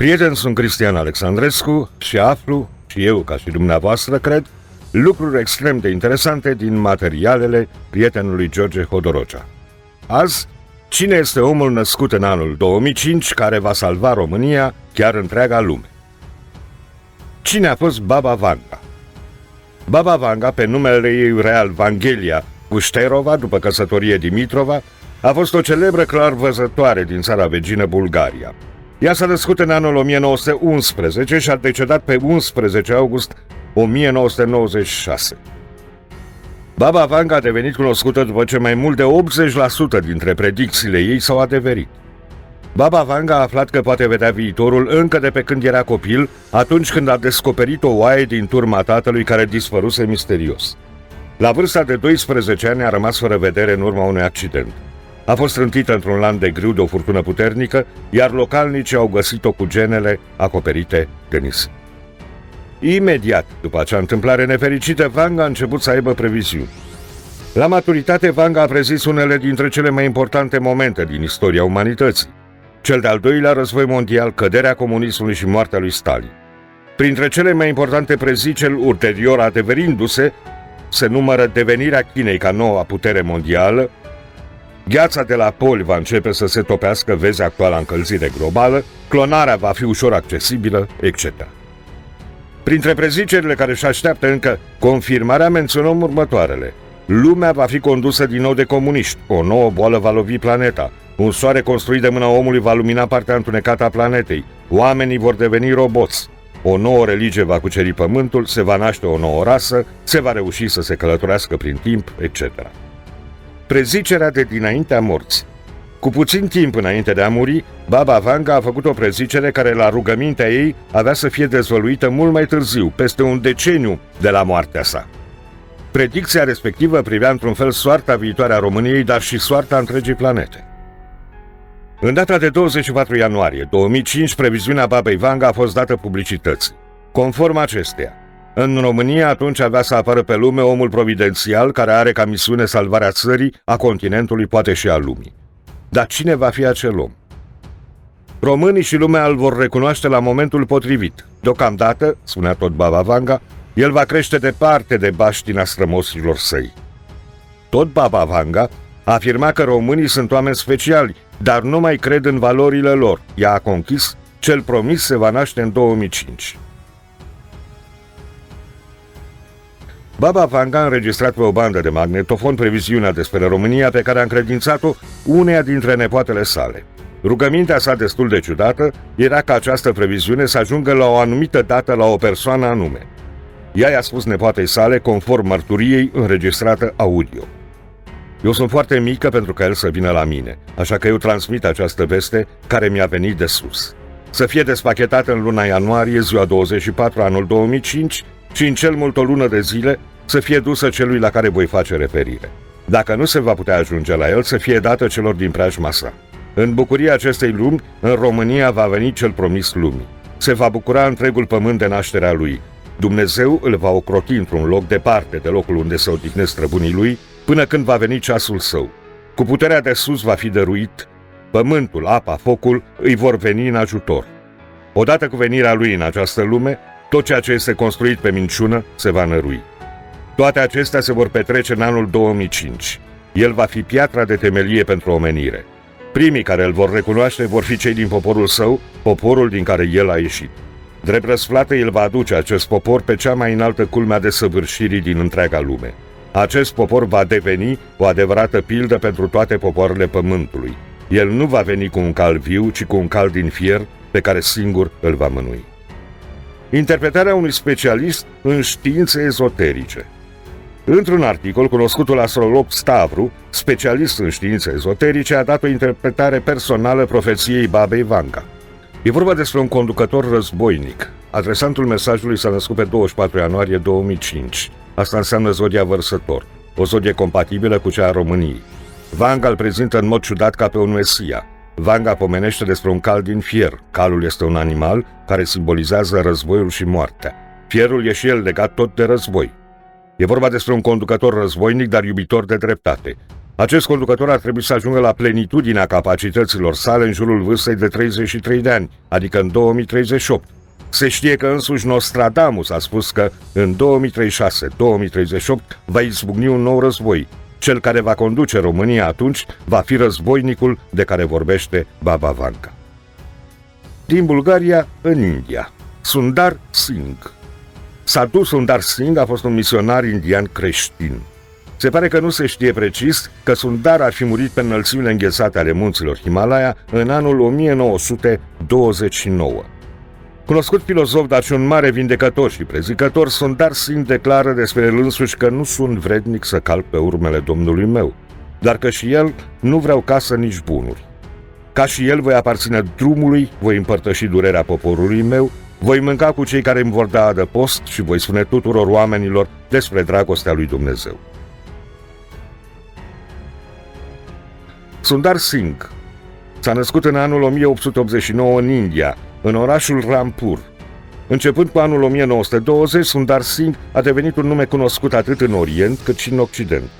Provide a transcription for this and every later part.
Prieten, sunt Cristian Alexandrescu și aflu, și eu ca și dumneavoastră cred, lucruri extrem de interesante din materialele prietenului George Hodorocea. Azi, cine este omul născut în anul 2005 care va salva România, chiar întreaga lume? Cine a fost Baba Vanga? Baba Vanga, pe numele ei real Vangelia Ușterova, după căsătorie Dimitrova, a fost o celebră clarvăzătoare din țara vecină Bulgaria. Ea s-a născut în anul 1911 și a decedat pe 11 august 1996. Baba Vanga a devenit cunoscută după ce mai mult de 80% dintre predicțiile ei s-au adeverit. Baba Vanga a aflat că poate vedea viitorul încă de pe când era copil, atunci când a descoperit o oaie din turma tatălui care dispăruse misterios. La vârsta de 12 ani a rămas fără vedere în urma unui accident. A fost trântită într-un lan de grâu de o furtună puternică, iar localnicii au găsit-o cu genele acoperite de nisip. Imediat după acea întâmplare nefericită, Vanga a început să aibă previziuni. La maturitate, Vanga a prezis unele dintre cele mai importante momente din istoria umanității. Cel de-al doilea război mondial, căderea comunismului și moartea lui Stalin. Printre cele mai importante preziceri ulterior adeverindu-se, se numără devenirea Chinei ca noua putere mondială, Gheața de la poli va începe să se topească, vezi actuala încălzire globală, clonarea va fi ușor accesibilă, etc. Printre prezicerile care își așteaptă încă confirmarea menționăm următoarele. Lumea va fi condusă din nou de comuniști, o nouă boală va lovi planeta, un soare construit de mâna omului va lumina partea întunecată a planetei, oamenii vor deveni roboți, o nouă religie va cuceri pământul, se va naște o nouă rasă, se va reuși să se călătorească prin timp, etc. Prezicerea de dinaintea morții cu puțin timp înainte de a muri, Baba Vanga a făcut o prezicere care la rugămintea ei avea să fie dezvăluită mult mai târziu, peste un deceniu de la moartea sa. Predicția respectivă privea într-un fel soarta viitoare a României, dar și soarta întregii planete. În data de 24 ianuarie 2005, previziunea Babei Vanga a fost dată publicității. Conform acesteia, în România atunci avea să apară pe lume omul providențial care are ca misiune salvarea țării, a continentului, poate și a lumii. Dar cine va fi acel om? Românii și lumea îl vor recunoaște la momentul potrivit. Deocamdată, spunea tot Baba Vanga, el va crește departe de baștina strămosilor săi. Tot Baba Vanga afirma că românii sunt oameni speciali, dar nu mai cred în valorile lor. Ea a conchis, cel promis se va naște în 2005. Baba Vanga a înregistrat pe o bandă de magnetofon previziunea despre România pe care a încredințat-o uneia dintre nepoatele sale. Rugămintea sa destul de ciudată era ca această previziune să ajungă la o anumită dată la o persoană anume. Ea i-a spus nepoatei sale conform mărturiei înregistrată audio. Eu sunt foarte mică pentru ca el să vină la mine, așa că eu transmit această veste care mi-a venit de sus. Să fie despachetată în luna ianuarie, ziua 24 anul 2005, și în cel mult o lună de zile să fie dusă celui la care voi face referire. Dacă nu se va putea ajunge la el, să fie dată celor din preajma sa. În bucuria acestei lumi, în România va veni cel promis lumii. Se va bucura întregul pământ de nașterea lui. Dumnezeu îl va ocroti într-un loc departe de locul unde se odihnesc străbunii lui, până când va veni ceasul său. Cu puterea de sus va fi dăruit, pământul, apa, focul îi vor veni în ajutor. Odată cu venirea lui în această lume, tot ceea ce este construit pe minciună se va nărui. Toate acestea se vor petrece în anul 2005. El va fi piatra de temelie pentru omenire. Primii care îl vor recunoaște vor fi cei din poporul său, poporul din care el a ieșit. Drept răsplată, el va aduce acest popor pe cea mai înaltă culmea de săvârșirii din întreaga lume. Acest popor va deveni o adevărată pildă pentru toate popoarele pământului. El nu va veni cu un cal viu, ci cu un cal din fier pe care singur îl va mânui. Interpretarea unui specialist în științe ezoterice – Într-un articol, cunoscutul astrolog Stavru, specialist în științe ezoterice, a dat o interpretare personală profeției Babei Vanga. E vorba despre un conducător războinic. Adresantul mesajului s-a născut pe 24 ianuarie 2005. Asta înseamnă zodia vărsător, o zodie compatibilă cu cea a României. Vanga îl prezintă în mod ciudat ca pe un mesia. Vanga pomenește despre un cal din fier. Calul este un animal care simbolizează războiul și moartea. Fierul e și el legat tot de război. E vorba despre un conducător războinic, dar iubitor de dreptate. Acest conducător ar trebui să ajungă la plenitudinea capacităților sale în jurul vârstei de 33 de ani, adică în 2038. Se știe că însuși Nostradamus a spus că în 2036-2038 va izbucni un nou război. Cel care va conduce România atunci va fi războinicul de care vorbește Baba Vanca. Din Bulgaria în India, Sundar Singh. Sadhu Sundar Singh a fost un misionar indian creștin. Se pare că nu se știe precis că Sundar ar fi murit pe înălțimile înghețate ale munților Himalaya în anul 1929. Cunoscut filozof, dar și un mare vindecător și prezicător, Sundar Singh declară despre el însuși că nu sunt vrednic să calc pe urmele Domnului meu, dar că și el nu vreau casă nici bunuri. Ca și el voi aparține drumului, voi împărtăși durerea poporului meu, voi mânca cu cei care îmi vor da adăpost și voi spune tuturor oamenilor despre dragostea lui Dumnezeu. Sundar Singh s-a născut în anul 1889 în India, în orașul Rampur. Începând cu anul 1920, Sundar Singh a devenit un nume cunoscut atât în Orient cât și în Occident.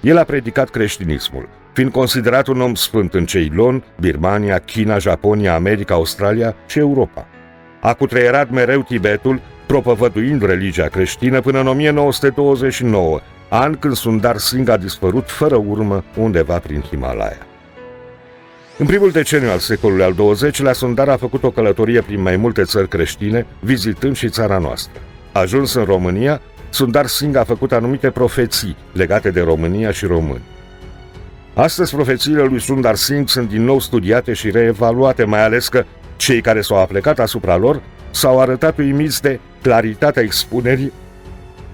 El a predicat creștinismul, fiind considerat un om sfânt în Ceylon, Birmania, China, Japonia, America, Australia și Europa. A cutreierat mereu Tibetul, propovăduind religia creștină până în 1929, an când Sundar Singh a dispărut fără urmă undeva prin Himalaya. În primul deceniu al secolului al XX-lea, Sundar a făcut o călătorie prin mai multe țări creștine, vizitând și țara noastră. Ajuns în România, Sundar Singh a făcut anumite profeții legate de România și români. Astăzi, profețiile lui Sundar Singh sunt din nou studiate și reevaluate, mai ales că cei care s-au aplecat asupra lor s-au arătat uimiți de claritatea expunerii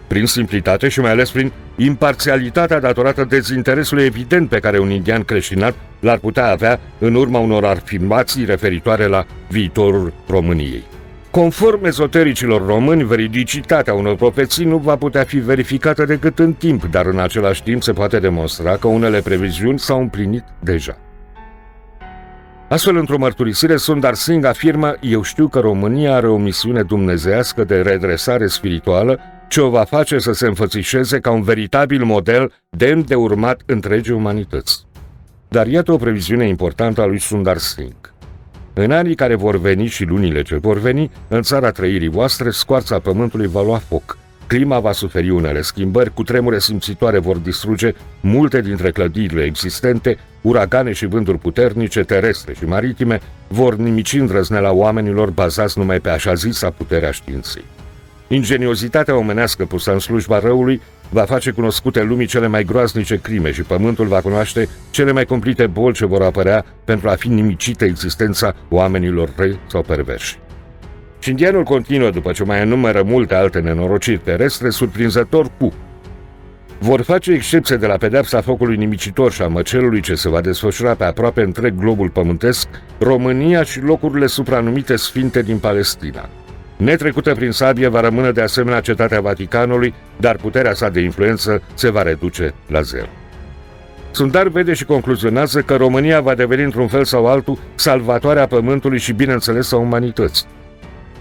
prin simplitate și mai ales prin imparțialitatea datorată dezinteresului evident pe care un indian creștinat l-ar putea avea în urma unor afirmații referitoare la viitorul României. Conform ezotericilor români, veridicitatea unor profeții nu va putea fi verificată decât în timp, dar în același timp se poate demonstra că unele previziuni s-au împlinit deja. Astfel, într-o mărturisire, Sundar Singh afirmă Eu știu că România are o misiune dumnezească de redresare spirituală ce o va face să se înfățișeze ca un veritabil model demn de urmat întregii umanități. Dar iată o previziune importantă a lui Sundar Singh. În anii care vor veni și lunile ce vor veni, în țara trăirii voastre, scoarța pământului va lua foc. Clima va suferi unele schimbări, cu tremure simțitoare vor distruge multe dintre clădirile existente, uragane și vânturi puternice, terestre și maritime, vor nimici îndrăzneala oamenilor bazați numai pe așa zisa puterea științei. Ingeniozitatea omenească pusă în slujba răului va face cunoscute lumii cele mai groaznice crime și pământul va cunoaște cele mai cumplite boli ce vor apărea pentru a fi nimicită existența oamenilor răi sau perversi. Și indianul continuă după ce mai enumără multe alte nenorociri terestre, surprinzător cu vor face excepție de la pedepsa focului nimicitor și a măcelului ce se va desfășura pe aproape întreg globul pământesc, România și locurile supranumite sfinte din Palestina. Netrecută prin sabie va rămâne de asemenea cetatea Vaticanului, dar puterea sa de influență se va reduce la zero. Sundar vede și concluzionează că România va deveni într-un fel sau altul salvatoarea pământului și, bineînțeles, a umanității.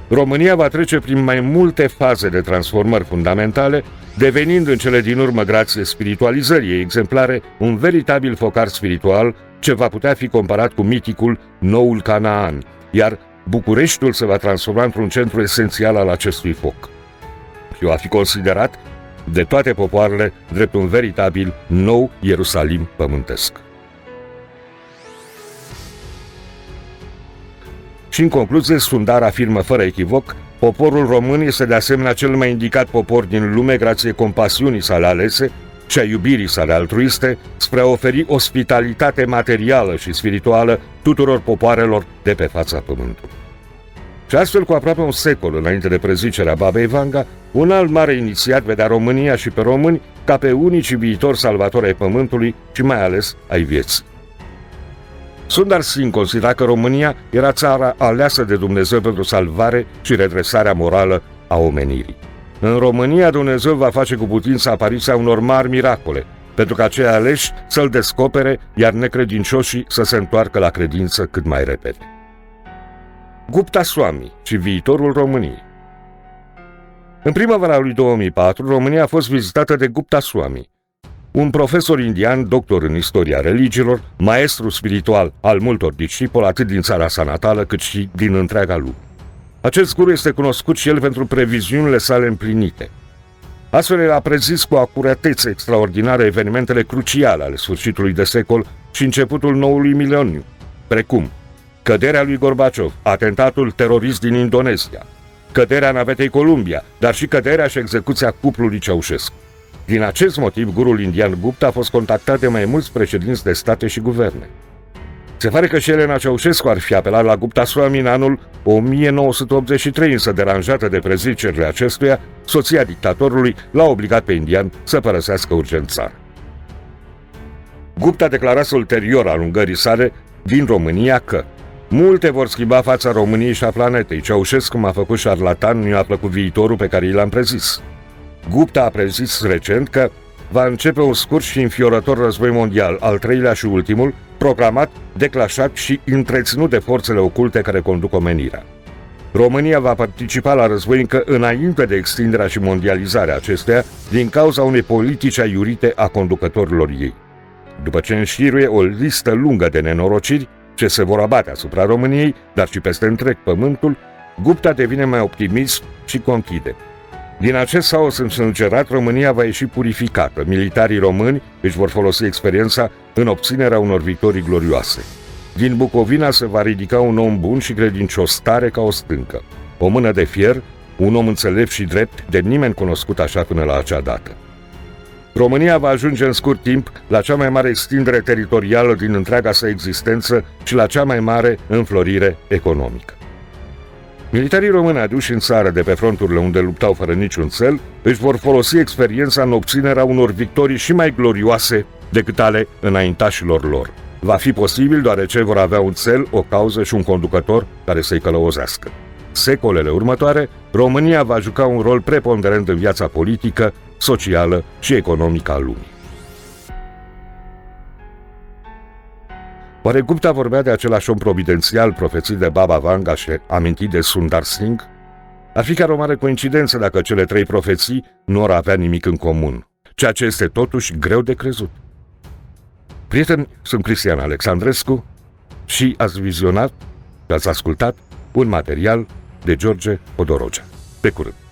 România va trece prin mai multe faze de transformări fundamentale, devenind în cele din urmă, grație spiritualizării exemplare, un veritabil focar spiritual ce va putea fi comparat cu miticul Noul Canaan, iar Bucureștiul se va transforma într-un centru esențial al acestui foc și va fi considerat de toate popoarele drept un veritabil nou Ierusalim pământesc. Și în concluzie, Sundar afirmă fără echivoc, poporul român este de asemenea cel mai indicat popor din lume grație compasiunii sale alese și a iubirii sale altruiste spre a oferi ospitalitate materială și spirituală tuturor popoarelor de pe fața pământului. Și astfel, cu aproape un secol înainte de prezicerea Babei Vanga, un alt mare inițiat vedea România și pe români ca pe unici viitori salvatori ai pământului și mai ales ai vieții. Sundar Singh considera că România era țara aleasă de Dumnezeu pentru salvare și redresarea morală a omenirii. În România Dumnezeu va face cu putință apariția unor mari miracole, pentru ca cei aleși să-L descopere, iar necredincioșii să se întoarcă la credință cât mai repede. Gupta Swami și viitorul României În primăvara lui 2004, România a fost vizitată de Gupta Swami, un profesor indian, doctor în istoria religiilor, maestru spiritual al multor discipoli atât din țara sa natală cât și din întreaga lume. Acest guru este cunoscut și el pentru previziunile sale împlinite. Astfel, el a prezis cu acuratețe extraordinare evenimentele cruciale ale sfârșitului de secol și începutul noului mileniu, precum căderea lui Gorbaciov, atentatul terorist din Indonezia, căderea navetei Columbia, dar și căderea și execuția cuplului Ceaușescu. Din acest motiv, gurul indian Gupta a fost contactat de mai mulți președinți de state și guverne. Se pare că și Elena Ceaușescu ar fi apelat la Gupta Swami în anul 1983, însă deranjată de prezicerile acestuia, soția dictatorului l-a obligat pe indian să părăsească urgent țara. Gupta declarase ulterior alungării sale din România că Multe vor schimba fața României și a planetei. Ceaușescu m-a făcut șarlatan, nu i-a plăcut viitorul pe care i l-am prezis. Gupta a prezis recent că va începe un scurt și înfiorător război mondial, al treilea și ultimul, proclamat, declașat și întreținut de forțele oculte care conduc omenirea. România va participa la război încă înainte de extinderea și mondializarea acesteia, din cauza unei politici aiurite a conducătorilor ei. După ce înșiruie o listă lungă de nenorociri ce se vor abate asupra României, dar și peste întreg pământul, Gupta devine mai optimist și conchide – din acest saos însângerat, România va ieși purificată. Militarii români își vor folosi experiența în obținerea unor victorii glorioase. Din Bucovina se va ridica un om bun și credincios tare ca o stâncă. O mână de fier, un om înțelept și drept, de nimeni cunoscut așa până la acea dată. România va ajunge în scurt timp la cea mai mare extindere teritorială din întreaga sa existență și la cea mai mare înflorire economică. Militarii români aduși în țară de pe fronturile unde luptau fără niciun cel își vor folosi experiența în obținerea unor victorii și mai glorioase decât ale înaintașilor lor. Va fi posibil deoarece vor avea un cel, o cauză și un conducător care să-i călăuzească. Secolele următoare, România va juca un rol preponderent în viața politică, socială și economică a lumii. Oare Gupta vorbea de același om providențial profețit de Baba Vanga și amintit de Sundar Singh? Ar fi chiar o mare coincidență dacă cele trei profeții nu ar avea nimic în comun, ceea ce este totuși greu de crezut. Prieteni, sunt Cristian Alexandrescu și ați vizionat și ați ascultat un material de George Odorogea. Pe curând!